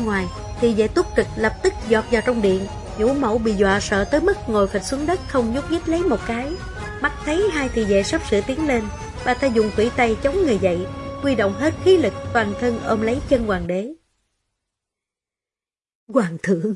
Bên ngoài thì vệ túc trực lập tức giọt vào trong điện vũ mẫu bị dọa sợ tới mức ngồi phịch xuống đất không nhúc nhích lấy một cái Mắt thấy hai thị vệ sắp sửa tiến lên Bà ta dùng quỷ tay chống người dậy Huy động hết khí lực toàn thân ôm lấy chân hoàng đế Hoàng thượng,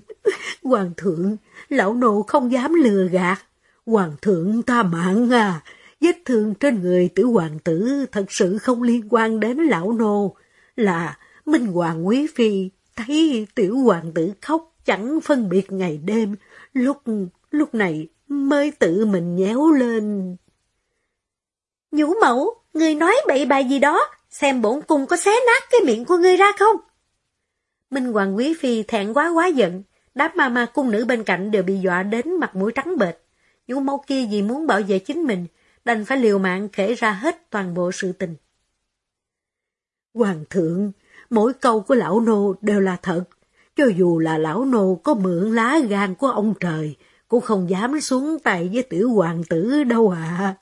hoàng thượng, lão nô không dám lừa gạt. Hoàng thượng ta mạng à, vết thương trên người tử hoàng tử thật sự không liên quan đến lão nô. Là Minh Hoàng Quý Phi thấy tiểu hoàng tử khóc chẳng phân biệt ngày đêm, lúc lúc này mới tự mình nhéo lên. Nhũ mẫu, người nói bậy bạ gì đó, xem bổn cung có xé nát cái miệng của ngươi ra không? Minh Hoàng Quý Phi thẹn quá quá giận, đám ma ma cung nữ bên cạnh đều bị dọa đến mặt mũi trắng bệch. Nhũ mẫu kia vì muốn bảo vệ chính mình, đành phải liều mạng kể ra hết toàn bộ sự tình. Hoàng thượng, mỗi câu của lão nô đều là thật. Cho dù là lão nô có mượn lá gan của ông trời, cũng không dám xuống tay với tiểu hoàng tử đâu ạ.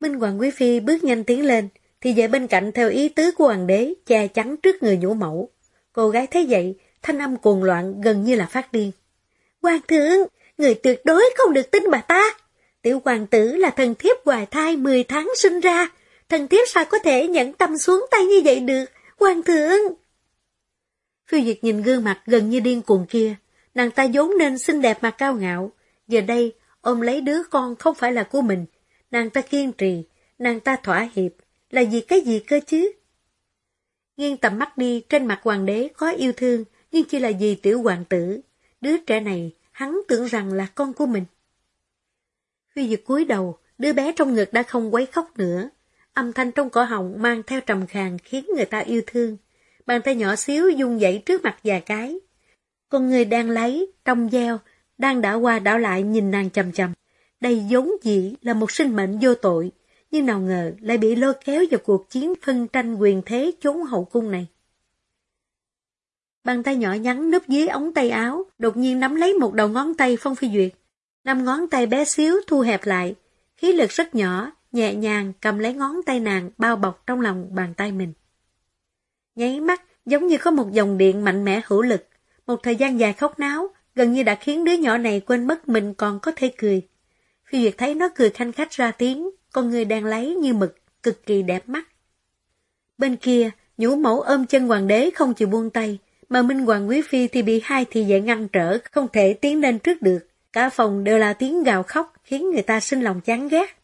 Minh Hoàng Quý Phi bước nhanh tiến lên, thì về bên cạnh theo ý tứ của hoàng đế, che chắn trước người nhũ mẫu. Cô gái thấy vậy, thanh âm cuồng loạn gần như là phát điên. Hoàng thượng, người tuyệt đối không được tin bà ta. Tiểu hoàng tử là thần thiếp hoài thai 10 tháng sinh ra, thần thiếp sao có thể nhận tâm xuống tay như vậy được, hoàng thượng. Phiêu Diệt nhìn gương mặt gần như điên cuồng kia, nàng ta vốn nên xinh đẹp mà cao ngạo, giờ đây ôm lấy đứa con không phải là của mình, nàng ta kiên trì, nàng ta thỏa hiệp, là vì cái gì cơ chứ? Nghiêng tầm mắt đi trên mặt hoàng đế có yêu thương, nhưng chỉ là vì tiểu hoàng tử, đứa trẻ này hắn tưởng rằng là con của mình. Phi Duyệt cúi đầu, đứa bé trong ngực đã không quấy khóc nữa, âm thanh trong cổ họng mang theo trầm khàn khiến người ta yêu thương. Bàn tay nhỏ xíu dung dậy trước mặt già cái. Con người đang lấy, trong gieo, đang đảo qua đảo lại nhìn nàng chầm chầm. Đây vốn dĩ là một sinh mệnh vô tội, nhưng nào ngờ lại bị lôi kéo vào cuộc chiến phân tranh quyền thế chốn hậu cung này. Bàn tay nhỏ nhắn núp dưới ống tay áo, đột nhiên nắm lấy một đầu ngón tay Phong Phi Duyệt. Năm ngón tay bé xíu thu hẹp lại, khí lực rất nhỏ, nhẹ nhàng cầm lấy ngón tay nàng bao bọc trong lòng bàn tay mình. Nháy mắt, giống như có một dòng điện mạnh mẽ hữu lực, một thời gian dài khóc náo, gần như đã khiến đứa nhỏ này quên mất mình còn có thể cười. Phi Duyệt thấy nó cười khanh khách ra tiếng, con người đang lấy như mực, cực kỳ đẹp mắt. Bên kia, nhũ mẫu ôm chân hoàng đế không chịu buông tay, mà Minh Hoàng Quý Phi thì bị hai thị vệ ngăn trở, không thể tiến lên trước được. Cả phòng đều là tiếng gào khóc, khiến người ta sinh lòng chán ghét.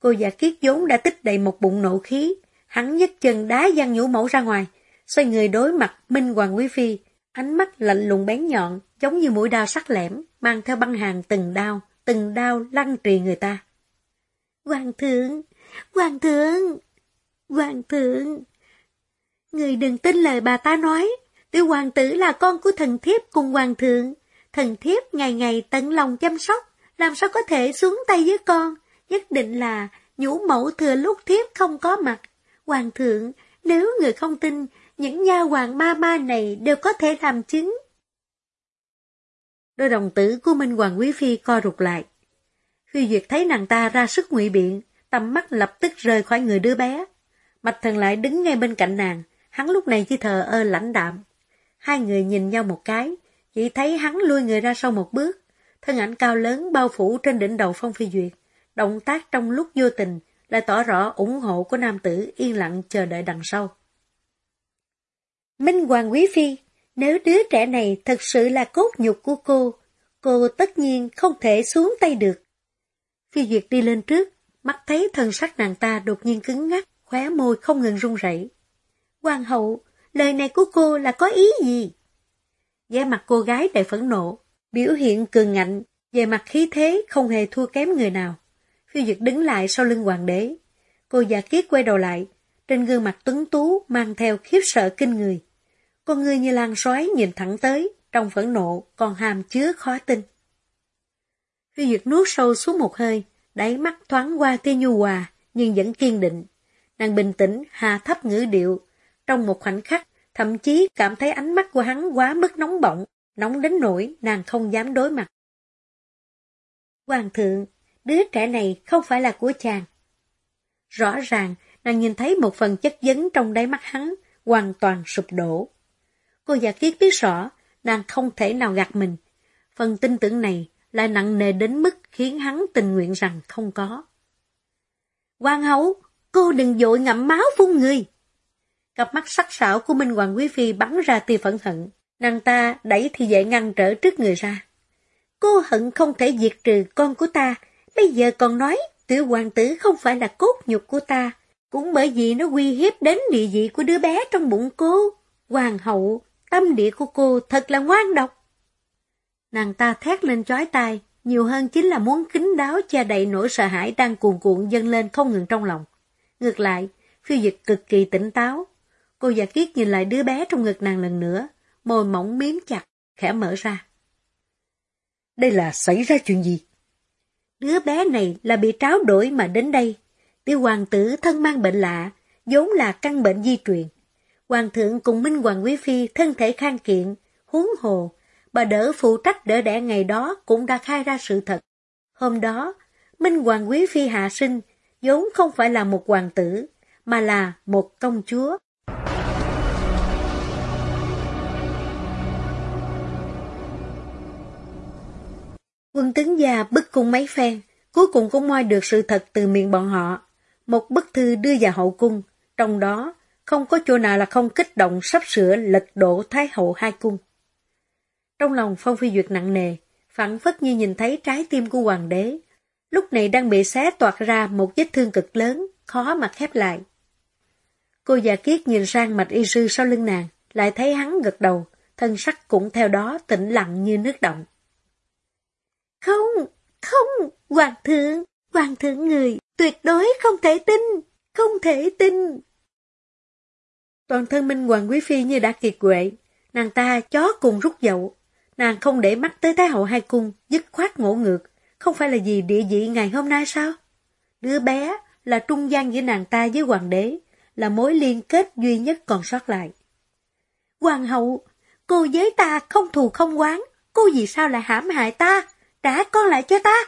Cô giả kiết vốn đã tích đầy một bụng nộ khí, hắn nhấc chân đá giang nhũ mẫu ra ngoài, xoay người đối mặt Minh Hoàng Quý Phi, ánh mắt lạnh lùng bén nhọn, giống như mũi đao sắc lẻm, mang theo băng hàng từng đao, từng đao lăn trì người ta. Hoàng thượng, hoàng thượng, hoàng thượng. Người đừng tin lời bà ta nói, tiểu hoàng tử là con của thần thiếp cùng hoàng thượng. Thần thiếp ngày ngày tận lòng chăm sóc, làm sao có thể xuống tay với con, nhất định là nhũ mẫu thừa lúc thiếp không có mặt. Hoàng thượng, nếu người không tin, những nha hoàng ma ma này đều có thể làm chứng. Đôi đồng tử của Minh Hoàng Quý Phi co rụt lại. Phi Duyệt thấy nàng ta ra sức ngụy biện, tầm mắt lập tức rời khỏi người đứa bé. Mạch thần lại đứng ngay bên cạnh nàng, hắn lúc này chỉ thờ ơ lãnh đạm. Hai người nhìn nhau một cái, chỉ thấy hắn lui người ra sau một bước, thân ảnh cao lớn bao phủ trên đỉnh đầu Phong Phi Duyệt. Động tác trong lúc vô tình lại tỏ rõ ủng hộ của nam tử yên lặng chờ đợi đằng sau. Minh Hoàng Quý Phi, nếu đứa trẻ này thật sự là cốt nhục của cô, cô tất nhiên không thể xuống tay được. Phi Duyệt đi lên trước, mắt thấy thân sắc nàng ta đột nhiên cứng ngắc, khóe môi không ngừng run rẩy. Hoàng hậu, lời này của cô là có ý gì? vẻ mặt cô gái đầy phẫn nộ, biểu hiện cường ngạnh, về mặt khí thế không hề thua kém người nào. Phiêu Dực đứng lại sau lưng hoàng đế. Cô già kiết quay đầu lại, trên gương mặt tuấn tú mang theo khiếp sợ kinh người. Con người như lan sói nhìn thẳng tới, trong phẫn nộ còn hàm chứa khó tin. Phiêu Dực nuốt sâu xuống một hơi, đáy mắt thoáng qua tia nhu hòa, nhưng vẫn kiên định. Nàng bình tĩnh, hạ thấp ngữ điệu. Trong một khoảnh khắc, thậm chí cảm thấy ánh mắt của hắn quá mức nóng bỏng, nóng đến nỗi nàng không dám đối mặt. Hoàng thượng, đứa trẻ này không phải là của chàng. Rõ ràng, nàng nhìn thấy một phần chất vấn trong đáy mắt hắn, hoàn toàn sụp đổ. Cô giả kiết biết rõ, nàng không thể nào gạt mình. Phần tin tưởng này lại nặng nề đến mức khiến hắn tình nguyện rằng không có. Quang hấu, cô đừng dội ngậm máu phun người. Cặp mắt sắc sảo của Minh Hoàng Quý Phi bắn ra tia phẫn hận. Nàng ta đẩy thì dậy ngăn trở trước người ra. Cô hận không thể diệt trừ con của ta, bây giờ còn nói tiểu hoàng tử không phải là cốt nhục của ta, cũng bởi vì nó uy hiếp đến địa vị của đứa bé trong bụng cô. Hoàng hậu, tâm địa của cô thật là ngoan độc. Nàng ta thét lên chói tai, nhiều hơn chính là muốn kính đáo che đậy nỗi sợ hãi đang cuồn cuộn dâng lên không ngừng trong lòng. Ngược lại, phiêu dịch cực kỳ tỉnh táo. Cô giả kiết nhìn lại đứa bé trong ngực nàng lần nữa, môi mỏng miếm chặt, khẽ mở ra. Đây là xảy ra chuyện gì? Đứa bé này là bị tráo đổi mà đến đây. Tiêu hoàng tử thân mang bệnh lạ, vốn là căn bệnh di truyền. Hoàng thượng cùng Minh Hoàng Quý Phi thân thể khang kiện, huống hồ, bà đỡ phụ trách đỡ đẻ ngày đó cũng đã khai ra sự thật. Hôm đó, Minh Hoàng Quý Phi hạ sinh, vốn không phải là một hoàng tử, mà là một công chúa. Quân tướng già bức cung mấy phen, cuối cùng cũng moi được sự thật từ miệng bọn họ. Một bức thư đưa vào hậu cung, trong đó không có chỗ nào là không kích động sắp sửa lật đổ Thái hậu hai cung. Trong lòng Phong Phi Duyệt nặng nề, phản phất như nhìn thấy trái tim của hoàng đế, lúc này đang bị xé toạc ra một vết thương cực lớn, khó mà khép lại. Cô già kiết nhìn sang mạch y sư sau lưng nàng, lại thấy hắn gật đầu, thân sắc cũng theo đó tĩnh lặng như nước động. Không, không, hoàng thượng, hoàng thượng người, tuyệt đối không thể tin, không thể tin. Toàn thân Minh Hoàng Quý Phi như đã kiệt quệ, nàng ta chó cùng rút dậu. Nàng không để mắt tới Thái hậu hai cung, dứt khoát ngộ ngược, không phải là gì địa vị ngày hôm nay sao? Đứa bé là trung gian giữa nàng ta với hoàng đế, là mối liên kết duy nhất còn sót lại. Hoàng hậu, cô với ta không thù không quán, cô vì sao lại hãm hại ta? Trả con lại cho ta!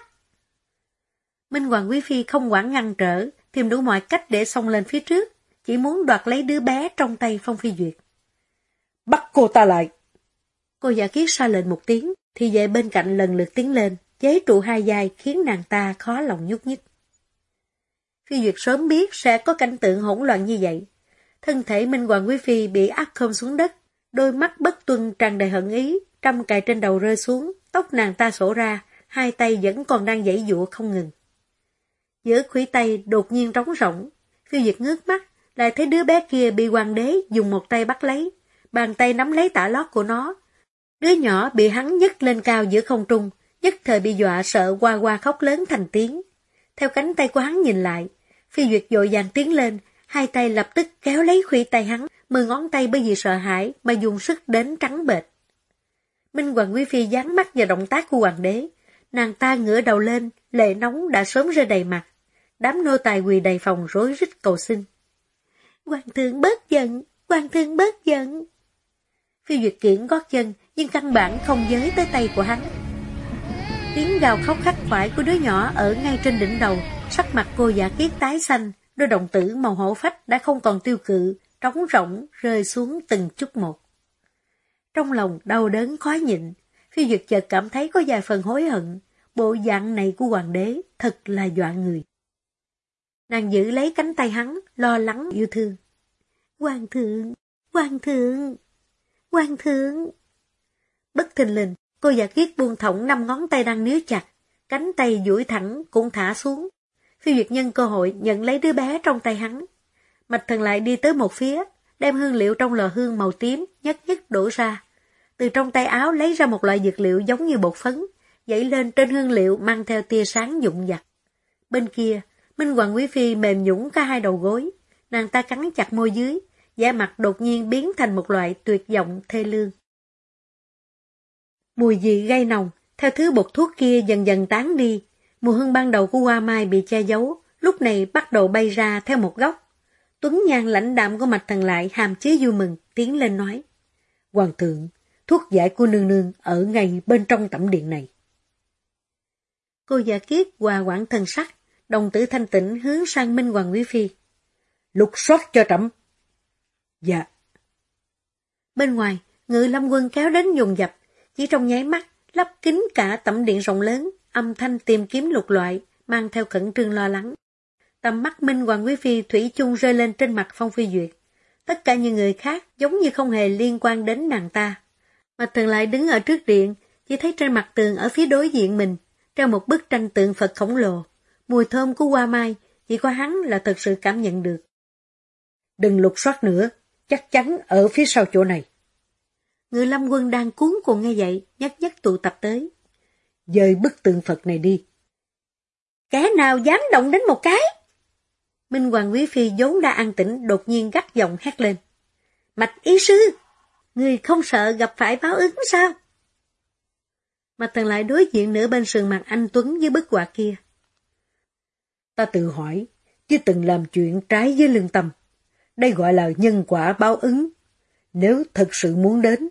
Minh Hoàng Quý Phi không quản ngăn trở, tìm đủ mọi cách để xông lên phía trước, chỉ muốn đoạt lấy đứa bé trong tay Phong Phi Duyệt. Bắt cô ta lại! Cô giả kiết xa lệnh một tiếng, thì vệ bên cạnh lần lượt tiến lên, chế trụ hai vai khiến nàng ta khó lòng nhúc nhích. Phi Duyệt sớm biết sẽ có cảnh tượng hỗn loạn như vậy. Thân thể Minh Hoàng Quý Phi bị ác khom xuống đất, đôi mắt bất tuân tràn đầy hận ý, trăm cài trên đầu rơi xuống, tóc nàng ta sổ ra, hai tay vẫn còn đang dãy dụa không ngừng. Giữa khủy tay đột nhiên trống rỗng, Phiêu Duyệt ngước mắt, lại thấy đứa bé kia bị hoàng đế dùng một tay bắt lấy, bàn tay nắm lấy tả lót của nó. Đứa nhỏ bị hắn nhấc lên cao giữa không trung, nhất thời bị dọa sợ qua qua khóc lớn thành tiếng. Theo cánh tay của hắn nhìn lại, Phi Duyệt dội vàng tiến lên, hai tay lập tức kéo lấy khuy tay hắn, mười ngón tay bởi vì sợ hãi mà dùng sức đến trắng bệt. Minh Hoàng Quý Phi dán mắt vào động tác của hoàng đế, nàng ta ngửa đầu lên, lệ nóng đã sớm rơi đầy mặt. Đám nô tài quỳ đầy phòng rối rít cầu xin. Hoàng thượng bớt giận, hoàng thượng bớt giận. Phi Duyệt Kiển gót chân, nhưng căn bản không giới tới tay của hắn. Tiếng gào khóc khắc khoải của đứa nhỏ ở ngay trên đỉnh đầu, sắc mặt cô giả kiết tái xanh, đôi đồng tử màu hổ phách đã không còn tiêu cự, trống rỗng rơi xuống từng chút một. Trong lòng đau đớn khó nhịn, Phi Duyệt chợt cảm thấy có vài phần hối hận, bộ dạng này của hoàng đế thật là dọa người. Nàng giữ lấy cánh tay hắn, lo lắng yêu thương. Hoàng thượng, hoàng thượng, hoàng thượng. Bất thình lình, cô giả kiết buông thõng năm ngón tay đang níu chặt, cánh tay duỗi thẳng cũng thả xuống. Phi Duyệt nhân cơ hội nhận lấy đứa bé trong tay hắn. Mạch thần lại đi tới một phía, đem hương liệu trong lò hương màu tím nhất nhất đổ ra. Từ trong tay áo lấy ra một loại dược liệu giống như bột phấn, dậy lên trên hương liệu mang theo tia sáng dụng dặt. Bên kia, Minh Hoàng Quý Phi mềm nhũng cả hai đầu gối, nàng ta cắn chặt môi dưới, da mặt đột nhiên biến thành một loại tuyệt vọng thê lương. Mùi dị gây nồng, theo thứ bột thuốc kia dần dần tán đi. Mùi hương ban đầu của hoa mai bị che giấu, lúc này bắt đầu bay ra theo một góc. Tuấn Nhan lãnh đạm của mạch thần lại hàm chứa vui mừng, tiến lên nói. Hoàng thượng, thuốc giải của nương nương ở ngay bên trong tẩm điện này. Cô già kiết hòa quảng thân sắc, đồng tử thanh tịnh hướng sang Minh Hoàng Quý Phi. Lục soát cho trẫm. Dạ. Bên ngoài, ngự lâm quân kéo đến dùng dập, chỉ trong nháy mắt, lắp kính cả tẩm điện rộng lớn, âm thanh tìm kiếm lục loại, mang theo khẩn trương lo lắng. Tầm mắt Minh Hoàng Quý Phi thủy chung rơi lên trên mặt Phong Phi Duyệt. Tất cả những người khác giống như không hề liên quan đến nàng ta. Mà thần lại đứng ở trước điện, chỉ thấy trên mặt tường ở phía đối diện mình, treo một bức tranh tượng Phật khổng lồ. Mùi thơm của hoa mai, chỉ có hắn là thật sự cảm nhận được. Đừng lục soát nữa, chắc chắn ở phía sau chỗ này. Người lâm quân đang cuốn cuồng nghe vậy, nhất nhất tụ tập tới. Dời bức tượng Phật này đi. Kẻ nào dám động đến một cái? Minh Hoàng Quý Phi vốn đã an tĩnh đột nhiên gắt giọng hét lên. Mạch y sư, người không sợ gặp phải báo ứng sao? Mà thần lại đối diện nửa bên sườn mặt anh Tuấn với bức họa kia. Ta tự hỏi, chứ từng làm chuyện trái với lương tâm. Đây gọi là nhân quả báo ứng. Nếu thật sự muốn đến,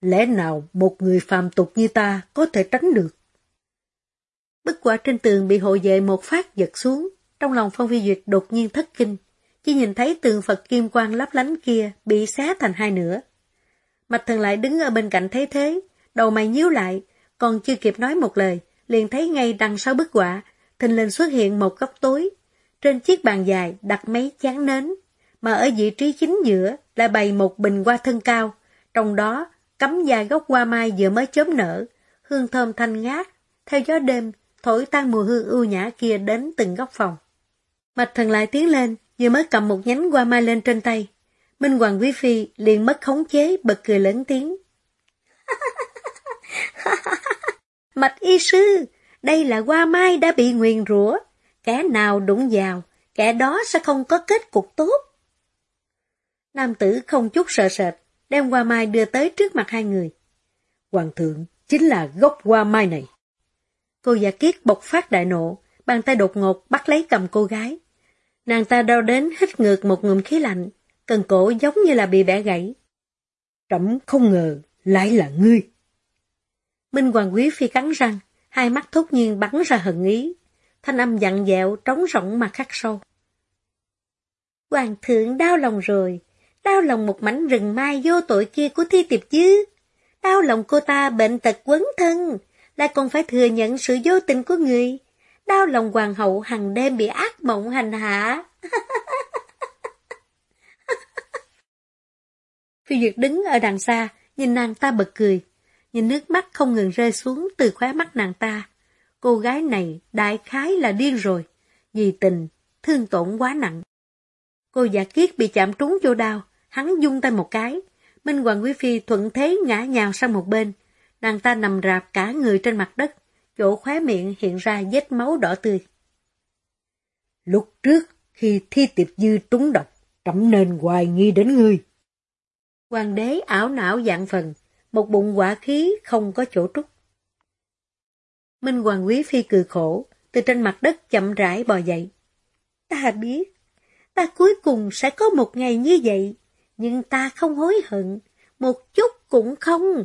lẽ nào một người phàm tục như ta có thể tránh được? Bức họa trên tường bị hộ vệ một phát giật xuống, trong lòng Phong Phi Duyệt đột nhiên thất kinh, chỉ nhìn thấy tường Phật kim quang lấp lánh kia bị xé thành hai nửa. Mạch thần lại đứng ở bên cạnh thấy thế, đầu mày nhíu lại, còn chưa kịp nói một lời, liền thấy ngay đằng sau bức họa, thình lình xuất hiện một góc tối. Trên chiếc bàn dài đặt mấy chán nến, mà ở vị trí chính giữa là bày một bình hoa thân cao, trong đó cắm dài gốc hoa mai vừa mới chớm nở, hương thơm thanh ngát, theo gió đêm, thổi tan mùi hương ưu nhã kia đến từng góc phòng. Mạch thần lại tiến lên, vừa mới cầm một nhánh hoa mai lên trên tay. Minh Hoàng Quý Phi liền mất khống chế, bật cười lớn tiếng. Mạch y sư, đây là hoa mai đã bị nguyền rủa, kẻ nào đụng vào, kẻ đó sẽ không có kết cục tốt. Nam tử không chút sợ sệt, đem hoa mai đưa tới trước mặt hai người. Hoàng thượng chính là gốc hoa mai này. Cô giả kiết bộc phát đại nộ, bàn tay đột ngột bắt lấy cầm cô gái. Nàng ta đau đến hít ngược một ngụm khí lạnh, cần cổ giống như là bị bẻ gãy. Trẫm không ngờ, lại là ngươi. Minh Hoàng Quý Phi cắn răng, hai mắt thốt nhiên bắn ra hận ý. Thanh âm dặn dẹo, trống rỗng mà khắc sâu. Hoàng thượng đau lòng rồi, đau lòng một mảnh rừng mai vô tội kia của Thi Tiệp chứ. Đau lòng cô ta bệnh tật quấn thân, lại còn phải thừa nhận sự vô tình của người. Đau lòng hoàng hậu hằng đêm bị ác mộng hành hạ. Phi Duyệt đứng ở đằng xa, nhìn nàng ta bật cười, nhìn nước mắt không ngừng rơi xuống từ khóe mắt nàng ta. Cô gái này đại khái là điên rồi, vì tình, thương tổn quá nặng. Cô giả kiết bị chạm trúng vô đau, hắn dung tay một cái. Minh Hoàng Quý Phi thuận thế ngã nhào sang một bên. Nàng ta nằm rạp cả người trên mặt đất, chỗ khóe miệng hiện ra vết máu đỏ tươi. Lúc trước, khi thi tiệp dư trúng độc, trẫm nên hoài nghi đến ngươi. Hoàng đế ảo não dạng phần, một bụng quả khí không có chỗ trút. Minh Hoàng Quý Phi cười khổ, từ trên mặt đất chậm rãi bò dậy. Ta biết, ta cuối cùng sẽ có một ngày như vậy, nhưng ta không hối hận, một chút cũng không.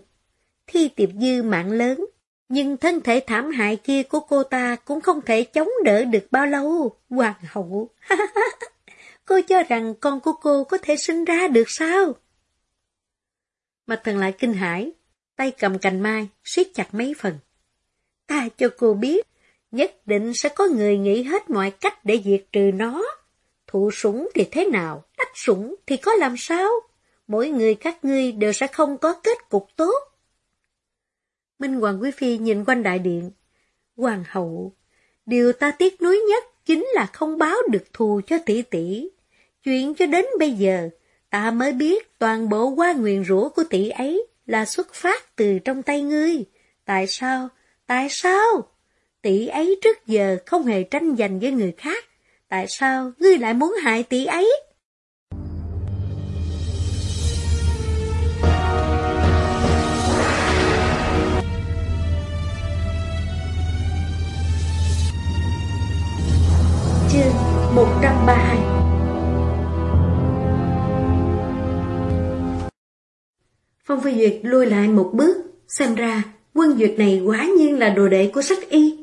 Thi tiệp dư mạng lớn, nhưng thân thể thảm hại kia của cô ta cũng không thể chống đỡ được bao lâu, hoàng hậu. cô cho rằng con của cô có thể sinh ra được sao? Mạch thần lại kinh hãi, tay cầm cành mai, siết chặt mấy phần. Ta cho cô biết, nhất định sẽ có người nghĩ hết mọi cách để diệt trừ nó. Thụ sủng thì thế nào, đắc sủng thì có làm sao? Mỗi người các ngươi đều sẽ không có kết cục tốt. Minh Hoàng Quý Phi nhìn quanh đại điện. Hoàng hậu, điều ta tiếc nuối nhất chính là không báo được thù cho tỷ tỷ. Chuyện cho đến bây giờ, Ta mới biết toàn bộ qua nguyện rủa của tỷ ấy là xuất phát từ trong tay ngươi. Tại sao? Tại sao? Tỷ ấy trước giờ không hề tranh giành với người khác. Tại sao ngươi lại muốn hại tỷ ấy? Chương 132 Phong Phi Duyệt lùi lại một bước, xem ra quân duyệt này quả nhiên là đồ đệ của sách y.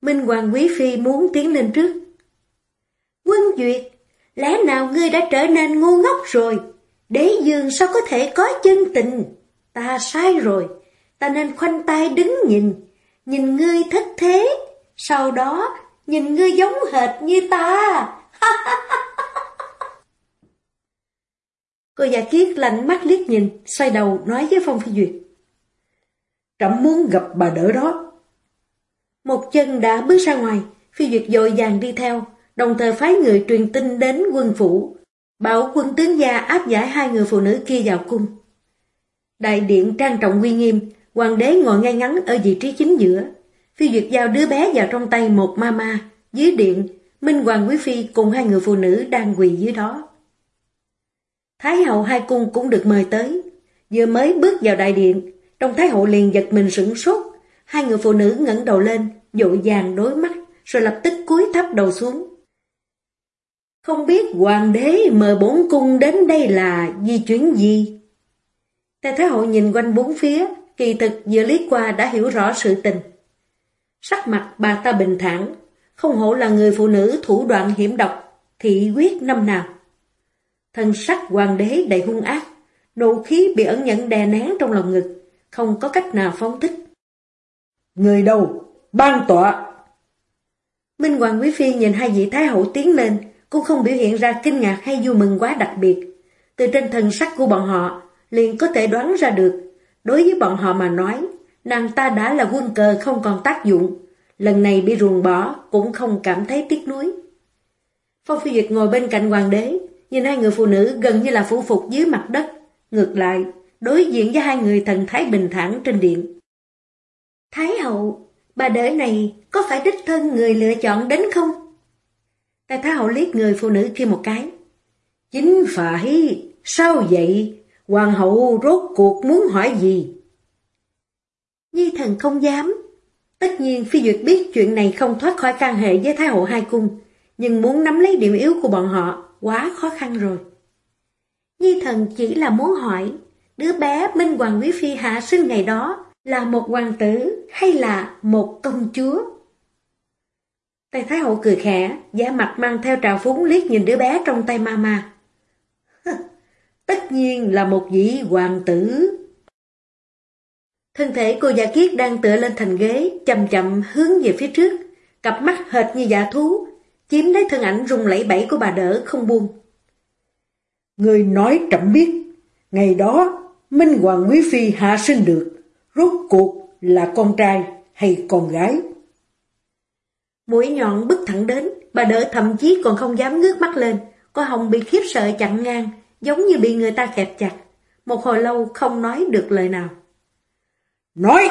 Minh Hoàng Quý Phi muốn tiến lên trước. Quân duyệt, lẽ nào ngươi đã trở nên ngu ngốc rồi? Đế dương sao có thể có chân tình? Ta sai rồi, ta nên khoanh tay đứng nhìn, nhìn ngươi thất thế, sau đó nhìn ngươi giống hệt như ta. Cô già kiết lạnh mắt liếc nhìn, xoay đầu nói với Phong Phi Duyệt. Trẫm muốn gặp bà đỡ đó. Một chân đã bước ra ngoài, Phi Duyệt dội vàng đi theo, đồng thời phái người truyền tin đến quân phủ, bảo quân tướng gia áp giải hai người phụ nữ kia vào cung. Đại điện trang trọng uy nghiêm, hoàng đế ngồi ngay ngắn ở vị trí chính giữa. Phi Duyệt giao đứa bé vào trong tay một ma ma, dưới điện, Minh Hoàng Quý Phi cùng hai người phụ nữ đang quỳ dưới đó. Thái hậu hai cung cũng được mời tới. Vừa mới bước vào đại điện, trong Thái hậu liền giật mình sửng sốt. Hai người phụ nữ ngẩng đầu lên, dội vàng đối mắt, rồi lập tức cúi thấp đầu xuống. Không biết hoàng đế mời bốn cung đến đây là di chuyển gì? Tề Thái hậu nhìn quanh bốn phía, kỳ thực vừa lý qua đã hiểu rõ sự tình. Sắc mặt bà ta bình thản, không hổ là người phụ nữ thủ đoạn hiểm độc, thị quyết năm nào. Thân sắc hoàng đế đầy hung ác, nộ khí bị ẩn nhẫn đè nén trong lòng ngực, không có cách nào phóng thích. Người đâu? Ban tọa! Minh Hoàng Quý Phi nhìn hai vị Thái hậu tiến lên, cũng không biểu hiện ra kinh ngạc hay vui mừng quá đặc biệt. Từ trên thần sắc của bọn họ, liền có thể đoán ra được. Đối với bọn họ mà nói, nàng ta đã là quân cờ không còn tác dụng. Lần này bị ruồng bỏ, cũng không cảm thấy tiếc nuối. Phong Phi Duyệt ngồi bên cạnh hoàng đế, nhìn hai người phụ nữ gần như là phủ phục dưới mặt đất. Ngược lại, đối diện với hai người thần thái bình thản trên điện. Thái hậu, bà đỡ này có phải đích thân người lựa chọn đến không? Tài Thái hậu liếc người phụ nữ kia một cái. Chính phải, sao vậy? Hoàng hậu rốt cuộc muốn hỏi gì? Nhi thần không dám. Tất nhiên Phi Duyệt biết chuyện này không thoát khỏi can hệ với Thái hậu hai cung, nhưng muốn nắm lấy điểm yếu của bọn họ quá khó khăn rồi. Nhi thần chỉ là muốn hỏi, đứa bé Minh Hoàng Quý Phi hạ sinh ngày đó là một hoàng tử hay là một công chúa? Tây Thái Hậu cười khẽ, giả mặt mang theo trào phúng liếc nhìn đứa bé trong tay mama. Tất nhiên là một vị hoàng tử. Thân thể cô già kiết đang tựa lên thành ghế, chậm chậm hướng về phía trước, cặp mắt hệt như dạ thú, chiếm lấy thân ảnh rung lẫy bẫy của bà đỡ không buông. Người nói chậm biết, ngày đó Minh Hoàng Quý Phi hạ sinh được, rốt cuộc là con trai hay con gái? Mũi nhọn bước thẳng đến, bà đỡ thậm chí còn không dám ngước mắt lên, có hồng bị khiếp sợ chặn ngang, giống như bị người ta kẹp chặt. Một hồi lâu không nói được lời nào. Nói!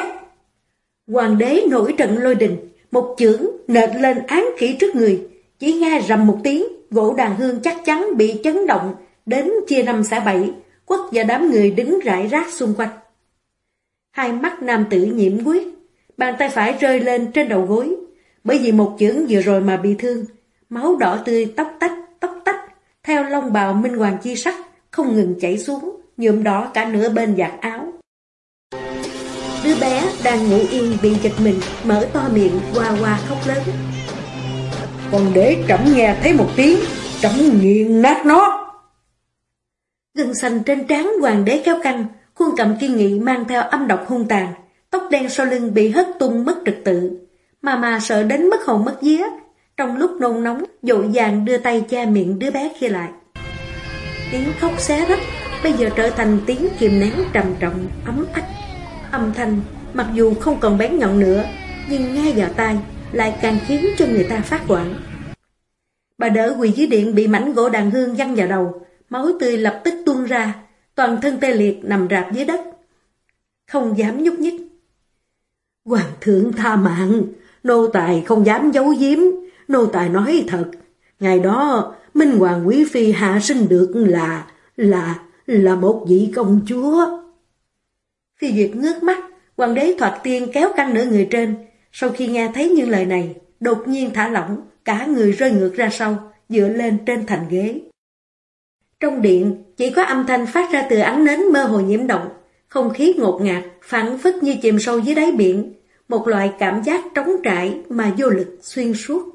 Hoàng đế nổi trận lôi đình, một chưởng nệt lên án kỹ trước người, chỉ nghe rầm một tiếng, gỗ đàn hương chắc chắn bị chấn động, đến chia năm xã bảy, quất và đám người đứng rải rác xung quanh. Hai mắt nam tử nhiễm quyết, bàn tay phải rơi lên trên đầu gối, bởi vì một chưởng vừa rồi mà bị thương, máu đỏ tươi tóc tách, tóc tách, theo lông bào minh hoàng chi sắc, không ngừng chảy xuống, nhuộm đỏ cả nửa bên giặt áo. Đứa bé đang ngủ yên bị giật mình, mở to miệng, qua qua khóc lớn. Còn để trẫm nghe thấy một tiếng, trẫm nghiền nát nó. Gân xanh trên trán hoàng đế kéo căng, khuôn cầm kiên nghị mang theo âm độc hung tàn, tóc đen sau lưng bị hất tung mất trật tự. Mà mà sợ đến mất hồn mất vía, trong lúc nôn nóng, dội vàng đưa tay che miệng đứa bé kia lại. Tiếng khóc xé rách, bây giờ trở thành tiếng kìm nén trầm trọng, ấm ách. Âm thanh, mặc dù không còn bén nhọn nữa, nhưng nghe vào tai lại càng khiến cho người ta phát quản. Bà đỡ quỳ dưới điện bị mảnh gỗ đàn hương văng vào đầu, máu tươi lập tức tuôn ra, toàn thân tê liệt nằm rạp dưới đất. Không dám nhúc nhích. Hoàng thượng tha mạng, nô tài không dám giấu giếm, nô tài nói thật. Ngày đó, Minh Hoàng Quý Phi hạ sinh được là, là, là một vị công chúa. Phi Duyệt ngước mắt, hoàng đế thoạt tiên kéo căng nửa người trên. Sau khi nghe thấy những lời này, đột nhiên thả lỏng, cả người rơi ngược ra sau, dựa lên trên thành ghế. Trong điện, chỉ có âm thanh phát ra từ ánh nến mơ hồ nhiễm động, không khí ngột ngạt, phản phất như chìm sâu dưới đáy biển, một loại cảm giác trống trải mà vô lực xuyên suốt.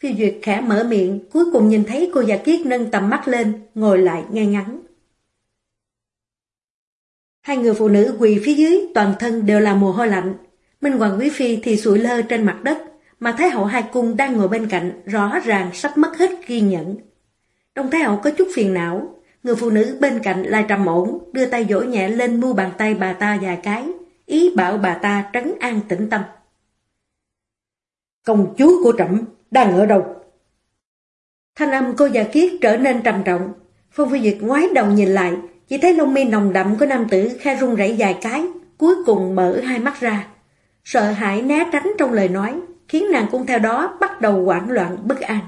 Phi Duyệt khẽ mở miệng, cuối cùng nhìn thấy cô già kiết nâng tầm mắt lên, ngồi lại ngay ngắn. Hai người phụ nữ quỳ phía dưới, toàn thân đều là mồ hôi lạnh. Minh Hoàng Quý Phi thì sụi lơ trên mặt đất, mà Thái hậu hai cung đang ngồi bên cạnh, rõ ràng sắp mất hết kiên nhẫn. Đông Thái hậu có chút phiền não, người phụ nữ bên cạnh lại trầm ổn, đưa tay vỗ nhẹ lên mu bàn tay bà ta vài cái, ý bảo bà ta trấn an tĩnh tâm. Công chúa của trẫm đang ở đâu? Thanh âm cô già kiết trở nên trầm trọng. Phong Phi Duyệt ngoái đầu nhìn lại, chỉ thấy lông mi nồng đậm của nam tử khe run rẩy dài cái, cuối cùng mở hai mắt ra. Sợ hãi né tránh trong lời nói, khiến nàng cũng theo đó bắt đầu hoảng loạn bất an.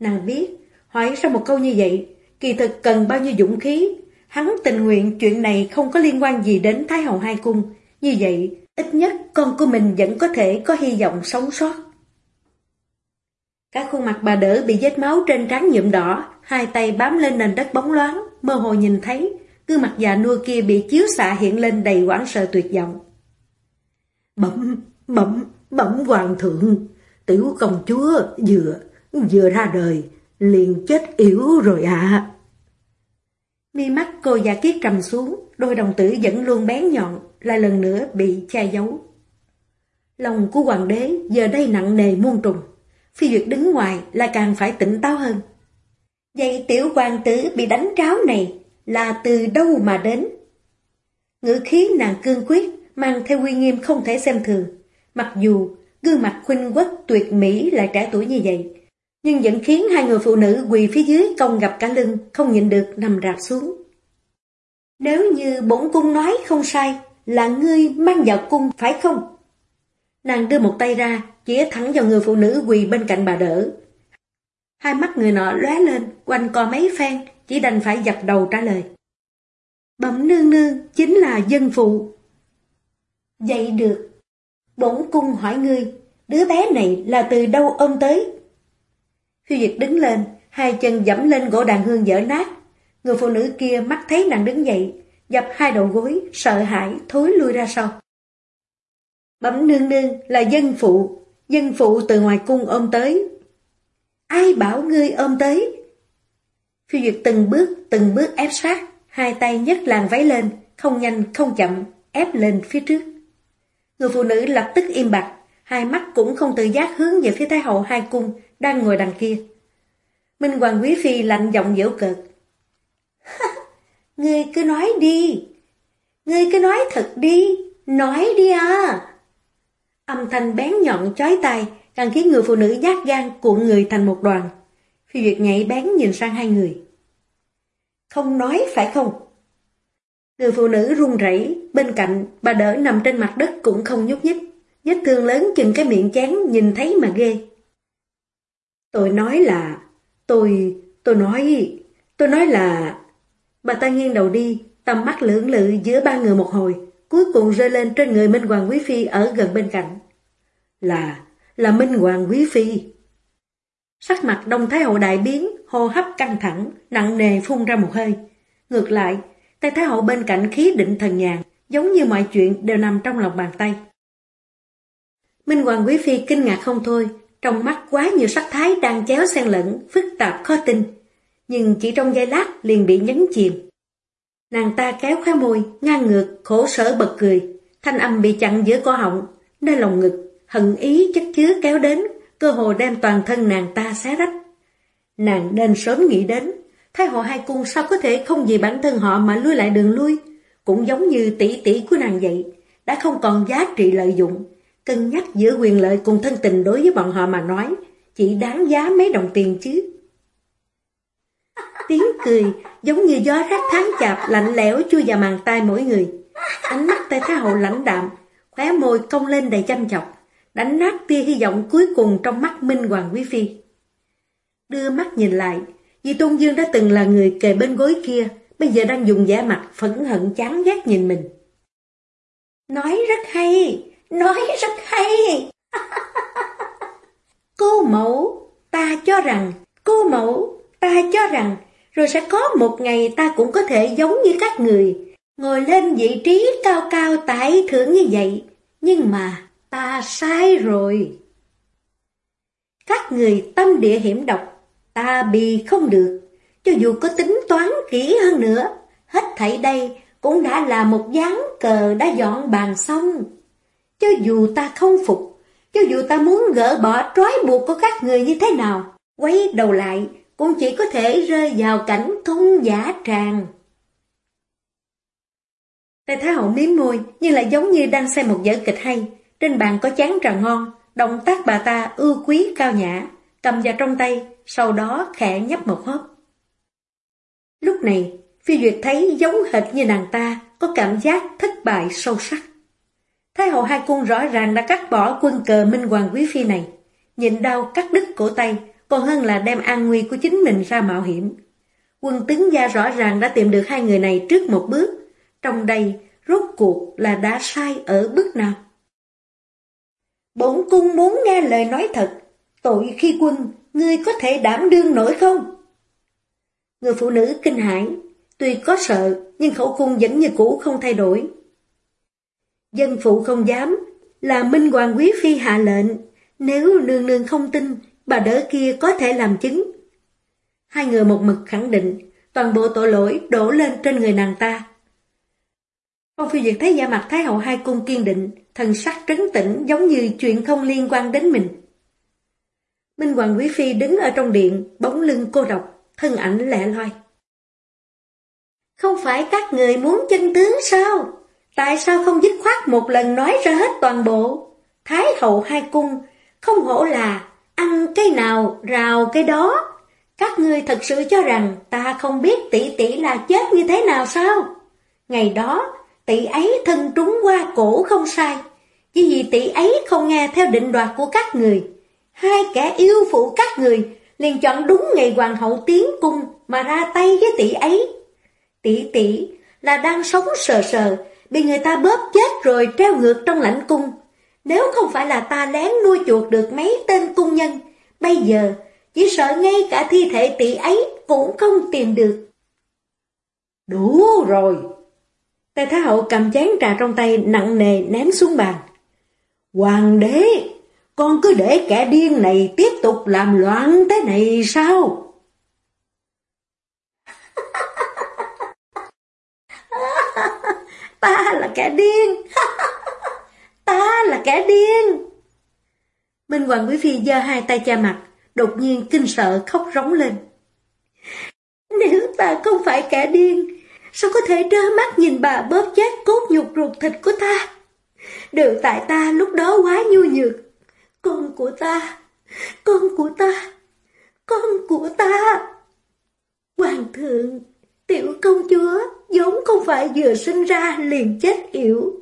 Nàng biết, hỏi ra một câu như vậy, kỳ thực cần bao nhiêu dũng khí. Hắn tình nguyện chuyện này không có liên quan gì đến Thái Hậu Hai Cung. Như vậy, ít nhất con của mình vẫn có thể có hy vọng sống sót. Các khuôn mặt bà đỡ bị vết máu trên trán nhuộm đỏ, hai tay bám lên nền đất bóng loáng, mơ hồ nhìn thấy, gương mặt già nua kia bị chiếu xạ hiện lên đầy quảng sợ tuyệt vọng. Bẩm, bẩm, bẩm hoàng thượng, tiểu công chúa vừa, vừa ra đời, liền chết yếu rồi ạ. À. Mi mắt cô già kiết trầm xuống, đôi đồng tử vẫn luôn bén nhọn, lại lần nữa bị che giấu. Lòng của hoàng đế giờ đây nặng nề muôn trùng. Phi Duyệt đứng ngoài là càng phải tỉnh táo hơn. Vậy tiểu hoàng tử bị đánh tráo này là từ đâu mà đến? Ngữ khí nàng cương quyết, mang theo uy nghiêm không thể xem thường. Mặc dù gương mặt khuynh quốc tuyệt mỹ lại trẻ tuổi như vậy, nhưng vẫn khiến hai người phụ nữ quỳ phía dưới cong gặp cả lưng, không nhịn được nằm rạp xuống. Nếu như bổn cung nói không sai, là ngươi mang vào cung phải không? Nàng đưa một tay ra, chĩa thẳng vào người phụ nữ quỳ bên cạnh bà đỡ. Hai mắt người nọ lóe lên, quanh co mấy phen, chỉ đành phải dập đầu trả lời. Bẩm nương nương chính là dân phụ. Vậy được. Bổn cung hỏi ngươi, đứa bé này là từ đâu ôm tới? Phiêu Diệt đứng lên, hai chân dẫm lên gỗ đàn hương dở nát. Người phụ nữ kia mắt thấy nàng đứng dậy, dập hai đầu gối, sợ hãi, thối lui ra sau. Bẩm nương nương là dân phụ, dân phụ từ ngoài cung ôm tới. Ai bảo ngươi ôm tới? Phiêu Duyệt từng bước, từng bước ép sát, hai tay nhấc làn váy lên, không nhanh, không chậm, ép lên phía trước. Người phụ nữ lập tức im bặt, hai mắt cũng không tự giác hướng về phía Thái hậu hai cung đang ngồi đằng kia. Minh Hoàng Quý Phi lạnh giọng dễu cợt. ngươi cứ nói đi, ngươi cứ nói thật đi, nói đi à. Âm thanh bén nhọn chói tai, càng khiến người phụ nữ giác gan cuộn người thành một đoàn. Phi Duyệt nhảy bén nhìn sang hai người. Không nói phải không? Người phụ nữ run rẩy bên cạnh, bà đỡ nằm trên mặt đất cũng không nhúc nhích. Vết thương lớn chừng cái miệng chán nhìn thấy mà ghê. Tôi nói là... Tôi... tôi nói... Tôi nói là... Bà ta nghiêng đầu đi, tầm mắt lưỡng lự giữa ba người một hồi, cuối cùng rơi lên trên người Minh Hoàng Quý Phi ở gần bên cạnh. Là... là Minh Hoàng Quý Phi. Sắc mặt Đông Thái Hậu đại biến, hô hấp căng thẳng, nặng nề phun ra một hơi. Ngược lại, tay Thái Hậu bên cạnh khí định thần nhàn, giống như mọi chuyện đều nằm trong lòng bàn tay. Minh Hoàng Quý Phi kinh ngạc không thôi, trong mắt quá nhiều sắc thái đang chéo xen lẫn, phức tạp khó tin. Nhưng chỉ trong giây lát liền bị nhấn chìm. Nàng ta kéo khóe môi, ngang ngược, khổ sở bật cười, thanh âm bị chặn giữa cổ họng, nơi lòng ngực, hận ý chất chứa kéo đến, cơ hồ đem toàn thân nàng ta xé rách. Nàng nên sớm nghĩ đến, thái hộ hai cung sao có thể không vì bản thân họ mà lui lại đường lui, cũng giống như tỷ tỷ của nàng vậy, đã không còn giá trị lợi dụng, cân nhắc giữa quyền lợi cùng thân tình đối với bọn họ mà nói, chỉ đáng giá mấy đồng tiền chứ. Tiếng cười giống như gió rác tháng chạp lạnh lẽo chui vào màn tai mỗi người. Ánh mắt tay Thái Hậu lãnh đạm, khóe môi cong lên đầy chăm chọc, đánh nát tia hy vọng cuối cùng trong mắt Minh Hoàng Quý Phi. Đưa mắt nhìn lại, vì Tôn Dương đã từng là người kề bên gối kia, bây giờ đang dùng vẻ mặt phẫn hận chán ghét nhìn mình. Nói rất hay, nói rất hay. Cô mẫu, ta cho rằng, cô mẫu, ta cho rằng, rồi sẽ có một ngày ta cũng có thể giống như các người, ngồi lên vị trí cao cao tại thượng như vậy. Nhưng mà ta sai rồi. Các người tâm địa hiểm độc, ta bì không được, cho dù có tính toán kỹ hơn nữa, hết thảy đây cũng đã là một dáng cờ đã dọn bàn xong. Cho dù ta không phục, cho dù ta muốn gỡ bỏ trói buộc của các người như thế nào, quay đầu lại cũng chỉ có thể rơi vào cảnh không giả tràng. Tề Thái Hậu miếm môi, nhưng lại giống như đang xem một vở kịch hay. Trên bàn có chán trà ngon, động tác bà ta ưu quý cao nhã, cầm vào trong tay, sau đó khẽ nhấp một hớp. Lúc này, Phi Duyệt thấy giống hệt như nàng ta, có cảm giác thất bại sâu sắc. Thái hậu hai cung rõ ràng đã cắt bỏ quân cờ Minh Hoàng Quý Phi này, nhịn đau cắt đứt cổ tay, còn hơn là đem an nguy của chính mình ra mạo hiểm. Quân tướng gia rõ ràng đã tìm được hai người này trước một bước, trong đây rốt cuộc là đã sai ở bước nào. Bổn cung muốn nghe lời nói thật, tội khi quân, ngươi có thể đảm đương nổi không? Người phụ nữ kinh hãi, tuy có sợ, nhưng khẩu cung vẫn như cũ không thay đổi. Dân phụ không dám, là Minh Hoàng Quý Phi hạ lệnh, nếu nương nương không tin, bà đỡ kia có thể làm chứng. Hai người một mực khẳng định, toàn bộ tội lỗi đổ lên trên người nàng ta. Phong Phi Duyệt thấy da mặt Thái hậu hai cung kiên định, thần sắc trấn tĩnh giống như chuyện không liên quan đến mình. Minh Hoàng Quý Phi đứng ở trong điện, bóng lưng cô độc, thân ảnh lẻ loi. Không phải các người muốn chân tướng sao? Tại sao không dứt khoát một lần nói ra hết toàn bộ? Thái hậu hai cung, không hổ là ăn cái nào rào cái đó. Các ngươi thật sự cho rằng ta không biết tỷ tỷ là chết như thế nào sao? Ngày đó, tỷ ấy thân trúng qua cổ không sai, chỉ vì tỷ ấy không nghe theo định đoạt của các người. Hai kẻ yêu phụ các người liền chọn đúng ngày hoàng hậu tiến cung mà ra tay với tỷ ấy. Tỷ tỷ là đang sống sờ sờ, bị người ta bóp chết rồi treo ngược trong lãnh cung. Nếu không phải là ta lén nuôi chuột được mấy tên cung nhân, bây giờ chỉ sợ ngay cả thi thể tỷ ấy cũng không tìm được. Đủ rồi, Tề Thái Hậu cầm chén trà trong tay nặng nề ném xuống bàn. Hoàng đế, con cứ để kẻ điên này tiếp tục làm loạn thế này sao? Ta là kẻ điên! Ta là kẻ điên! Minh Hoàng Quý Phi giơ hai tay cha mặt, đột nhiên kinh sợ khóc rống lên. Nếu ta không phải kẻ điên, Sao có thể trơ mắt nhìn bà bóp chết cốt nhục ruột thịt của ta? Đều tại ta lúc đó quá nhu nhược. Con của ta, con của ta, con của ta. Hoàng thượng, tiểu công chúa giống không phải vừa sinh ra liền chết yểu,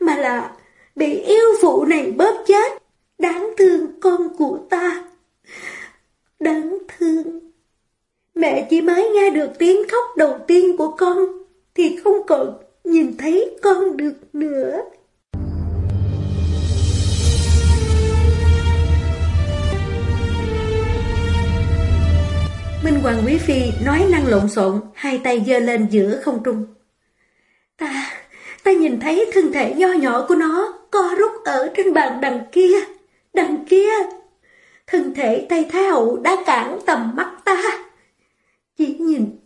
mà là bị yêu phụ này bóp chết. Đáng thương con của ta. Đáng thương. Mẹ chỉ mới nghe được tiếng khóc đầu tiên của con, thì không còn nhìn thấy con được nữa. Minh Hoàng Quý Phi nói năng lộn xộn, hai tay giơ lên giữa không trung. Ta, ta nhìn thấy thân thể nho nhỏ của nó co rút ở trên bàn đằng kia, đằng kia. Thân thể tay Thái Hậu đã cản tầm mắt ta. Chỉ nhìn,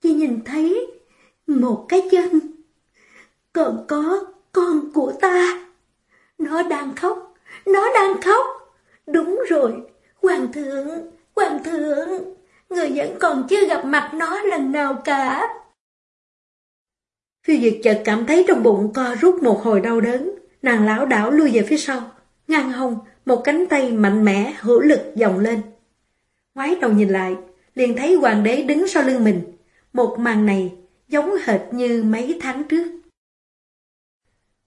chỉ nhìn thấy một cái chân. Còn có con của ta. Nó đang khóc, nó đang khóc. Đúng rồi, hoàng thượng, hoàng thượng, người vẫn còn chưa gặp mặt nó lần nào cả. Phiêu Duyệt chợt cảm thấy trong bụng co rút một hồi đau đớn, nàng lão đảo lui về phía sau, ngang hông, một cánh tay mạnh mẽ hữu lực dòng lên. Ngoái đầu nhìn lại, liền thấy hoàng đế đứng sau lưng mình. Một màn này giống hệt như mấy tháng trước.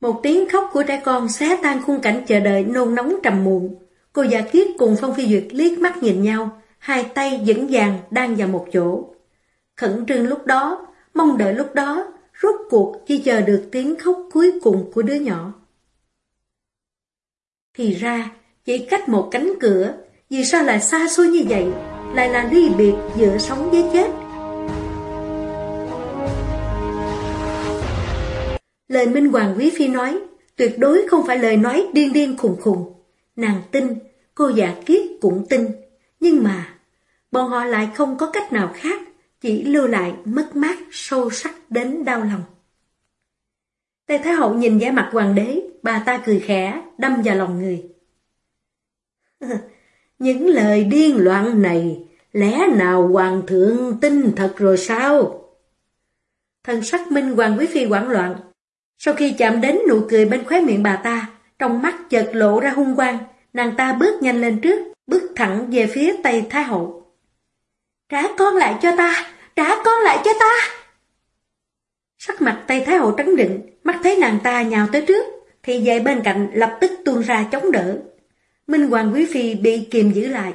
Một tiếng khóc của trẻ con xé tan khung cảnh chờ đợi nôn nóng trầm muộn. Cô già kiết cùng Phong Phi Duyệt liếc mắt nhìn nhau, hai tay vững vàng đang vào một chỗ. Khẩn trương lúc đó, mong đợi lúc đó, rốt cuộc chỉ chờ được tiếng khóc cuối cùng của đứa nhỏ. Thì ra, chỉ cách một cánh cửa, Vì sao lại xa xôi như vậy Lại là ly biệt giữa sống với chết Lời Minh Hoàng Quý Phi nói tuyệt đối không phải lời nói điên điên khùng khùng. Nàng tin, cô giả kiết cũng tin. Nhưng mà, bọn họ lại không có cách nào khác, chỉ lưu lại mất mát sâu sắc đến đau lòng. Tây Thái Hậu nhìn vẻ mặt hoàng đế, bà ta cười khẽ, đâm vào lòng người. Những lời điên loạn này, lẽ nào hoàng thượng tin thật rồi sao? Thần sắc minh hoàng quý phi hoảng loạn, sau khi chạm đến nụ cười bên khóe miệng bà ta, trong mắt chợt lộ ra hung quang, nàng ta bước nhanh lên trước, bước thẳng về phía Tây Thái Hậu. Trả con lại cho ta! Trả con lại cho ta! Sắc mặt Tây Thái Hậu trắng định, mắt thấy nàng ta nhào tới trước, thì dậy bên cạnh lập tức tuôn ra chống đỡ. Minh Hoàng Quý Phi bị kìm giữ lại.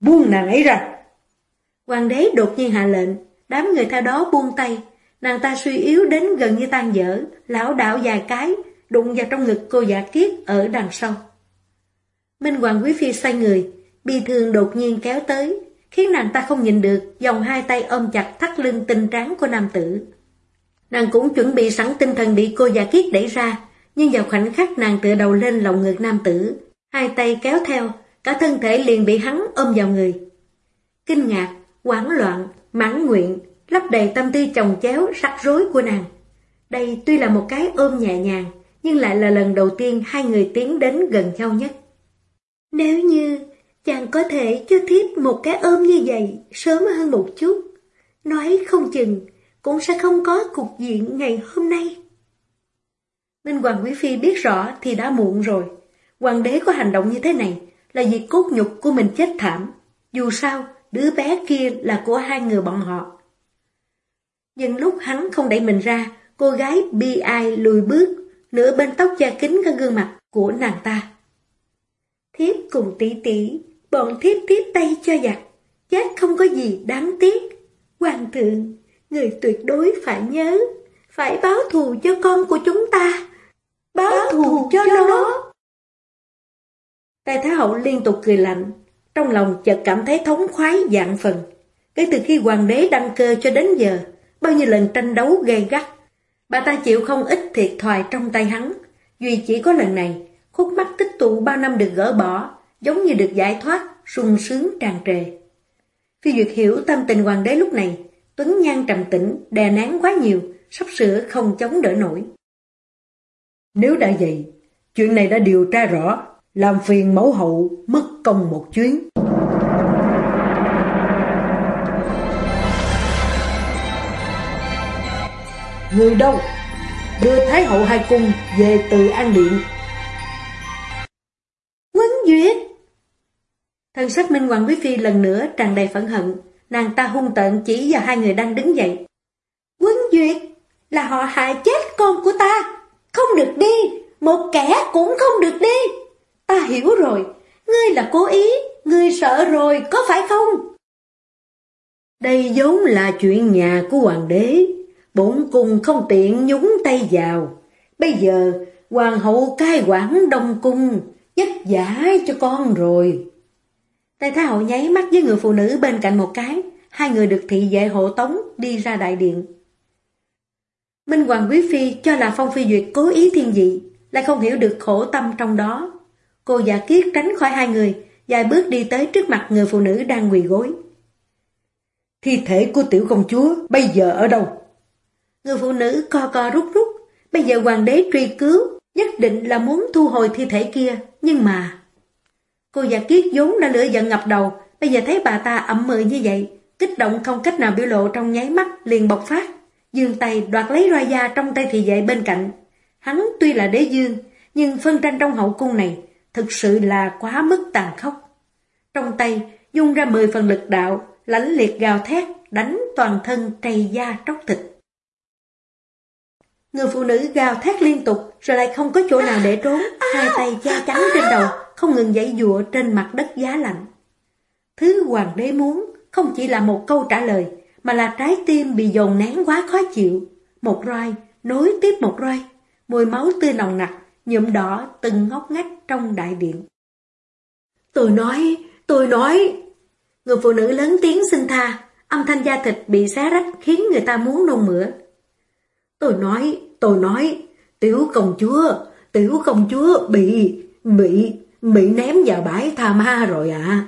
Buông nàng ấy ra! Hoàng đế đột nhiên hạ lệnh, đám người theo đó buông tay, Nàng ta suy yếu đến gần như tan dở, lão đảo dài cái, đụng vào trong ngực cô giả kiết ở đằng sau. Minh Hoàng Quý Phi xoay người, bi thương đột nhiên kéo tới, khiến nàng ta không nhìn được, dòng hai tay ôm chặt thắt lưng tinh tráng của nam tử. Nàng cũng chuẩn bị sẵn tinh thần bị cô giả kiết đẩy ra, nhưng vào khoảnh khắc nàng tựa đầu lên lòng ngực nam tử, hai tay kéo theo, cả thân thể liền bị hắn ôm vào người. Kinh ngạc, hoảng loạn, mãn nguyện, lấp đầy tâm tư chồng chéo, rắc rối của nàng. Đây tuy là một cái ôm nhẹ nhàng, nhưng lại là lần đầu tiên hai người tiến đến gần nhau nhất. Nếu như chàng có thể cho thiếp một cái ôm như vậy sớm hơn một chút, nói không chừng cũng sẽ không có cục diện ngày hôm nay. Minh Hoàng Quý Phi biết rõ thì đã muộn rồi. Hoàng đế có hành động như thế này là vì cốt nhục của mình chết thảm. Dù sao, đứa bé kia là của hai người bọn họ. Nhưng lúc hắn không đẩy mình ra, cô gái bi ai lùi bước, nửa bên tóc da kính cả gương mặt của nàng ta. Thiếp cùng tỷ tỷ, bọn thiếp tiếp tay cho giặc, chết không có gì đáng tiếc. Hoàng thượng, người tuyệt đối phải nhớ, phải báo thù cho con của chúng ta, báo, báo thù, thù cho, cho nó. nó. Tài Thái Hậu liên tục cười lạnh, trong lòng chợt cảm thấy thống khoái dạng phần. Kể từ khi hoàng đế đăng cơ cho đến giờ, bao nhiêu lần tranh đấu gay gắt. Bà ta chịu không ít thiệt thòi trong tay hắn, duy chỉ có lần này, khúc mắt tích tụ bao năm được gỡ bỏ, giống như được giải thoát, sung sướng tràn trề. Phi Duyệt hiểu tâm tình hoàng đế lúc này, Tuấn Nhan trầm tĩnh, đè nén quá nhiều, sắp sửa không chống đỡ nổi. Nếu đã vậy, chuyện này đã điều tra rõ, làm phiền mẫu hậu mất công một chuyến. Người đâu? Đưa Thái hậu hai cung về từ An Điện. Thần sắc Minh Hoàng Quý Phi lần nữa tràn đầy phẫn hận, nàng ta hung tợn chỉ vào hai người đang đứng dậy. Quấn Duyệt! Là họ hại chết con của ta! Không được đi! Một kẻ cũng không được đi! Ta hiểu rồi, ngươi là cố ý, ngươi sợ rồi, có phải không? Đây vốn là chuyện nhà của hoàng đế, bổn cung không tiện nhúng tay vào. Bây giờ, hoàng hậu cai quản đông cung, nhất giả cho con rồi. Tây Thái hậu nháy mắt với người phụ nữ bên cạnh một cái, hai người được thị vệ hộ tống đi ra đại điện. Minh Hoàng Quý Phi cho là Phong Phi Duyệt cố ý thiên dị, lại không hiểu được khổ tâm trong đó. Cô giả kiết tránh khỏi hai người, dài bước đi tới trước mặt người phụ nữ đang quỳ gối. Thi thể của tiểu công chúa bây giờ ở đâu? Người phụ nữ co co rút rút, bây giờ hoàng đế truy cứu, nhất định là muốn thu hồi thi thể kia, nhưng mà... Cô già kiết vốn đã lửa giận ngập đầu, bây giờ thấy bà ta ẩm mười như vậy, kích động không cách nào biểu lộ trong nháy mắt, liền bộc phát. Dương tay đoạt lấy roi da trong tay thị vệ bên cạnh. Hắn tuy là đế dương, nhưng phân tranh trong hậu cung này thực sự là quá mức tàn khốc. Trong tay, dung ra mười phần lực đạo, lãnh liệt gào thét, đánh toàn thân trầy da tróc thịt. Người phụ nữ gào thét liên tục rồi lại không có chỗ nào để trốn, hai tay che chắn trên đầu, không ngừng dãy dụa trên mặt đất giá lạnh. Thứ hoàng đế muốn không chỉ là một câu trả lời, mà là trái tim bị dồn nén quá khó chịu. Một roi, nối tiếp một roi, mùi máu tươi nồng nặc, nhuộm đỏ từng ngóc ngách trong đại điện. Tôi nói, tôi nói... Người phụ nữ lớn tiếng xin tha, âm thanh da thịt bị xé rách khiến người ta muốn nôn mửa. Tôi nói, tôi nói, tiểu công chúa, tiểu công chúa bị, bị, bị ném vào bãi tha ma rồi ạ. À.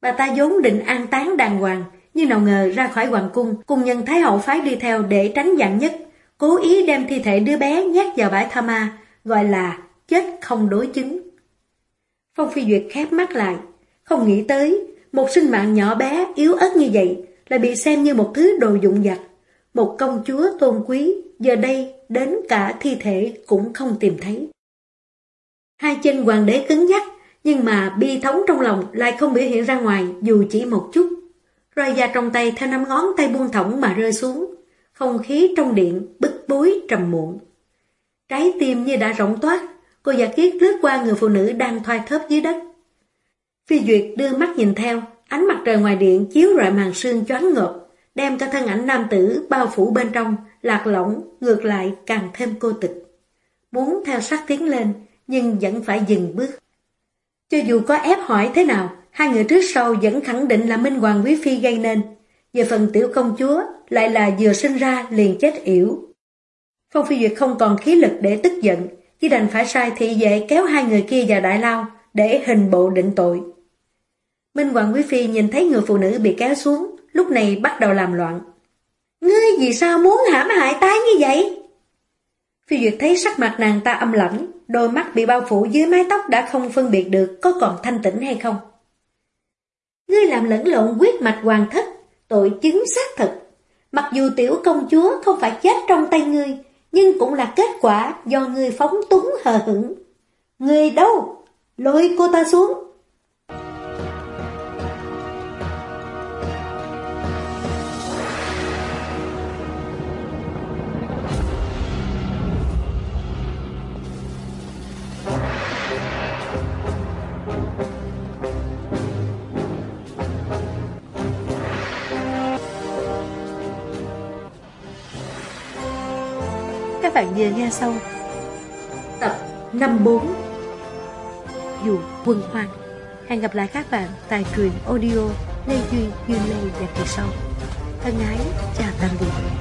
Bà ta vốn định an táng đàng hoàng, nhưng nào ngờ ra khỏi hoàng cung, cùng nhân Thái hậu phái đi theo để tránh dạng nhất, cố ý đem thi thể đứa bé nhét vào bãi tha ma, gọi là chết không đối chứng. Phong Phi Duyệt khép mắt lại, không nghĩ tới một sinh mạng nhỏ bé yếu ớt như vậy lại bị xem như một thứ đồ dụng vặt. Một công chúa tôn quý, giờ đây đến cả thi thể cũng không tìm thấy. Hai chân hoàng đế cứng nhắc, nhưng mà bi thống trong lòng lại không biểu hiện ra ngoài dù chỉ một chút. Roi da trong tay theo năm ngón tay buông thõng mà rơi xuống. Không khí trong điện bức bối trầm muộn. Trái tim như đã rỗng toát, cô giả kiết lướt qua người phụ nữ đang thoai thớp dưới đất. Phi Duyệt đưa mắt nhìn theo, ánh mặt trời ngoài điện chiếu rọi màn sương choáng ngợp, đem cả thân ảnh nam tử bao phủ bên trong, lạc lõng, ngược lại càng thêm cô tịch. Muốn theo sát tiến lên, nhưng vẫn phải dừng bước. Cho dù có ép hỏi thế nào, hai người trước sau vẫn khẳng định là Minh Hoàng Quý Phi gây nên. Về phần tiểu công chúa, lại là vừa sinh ra liền chết yểu. Phong Phi Duyệt không còn khí lực để tức giận, chỉ đành phải sai thị vệ kéo hai người kia vào đại lao để hình bộ định tội. Minh Hoàng Quý Phi nhìn thấy người phụ nữ bị kéo xuống, lúc này bắt đầu làm loạn. Ngươi vì sao muốn hãm hại ta như vậy? Phi Duyệt thấy sắc mặt nàng ta âm lãnh, đôi mắt bị bao phủ dưới mái tóc đã không phân biệt được có còn thanh tĩnh hay không. Ngươi làm lẫn lộn quyết mạch hoàng thất, tội chứng xác thực. Mặc dù tiểu công chúa không phải chết trong tay ngươi, nhưng cũng là kết quả do ngươi phóng túng hờ hững. Ngươi đâu? Lôi cô ta xuống. Vừa nghe xong tập 54 Dù quân hoang Hẹn gặp lại các bạn tại truyền audio Lê Duy, Duyên Lê và kỳ sau. Thân ái, chào tạm biệt.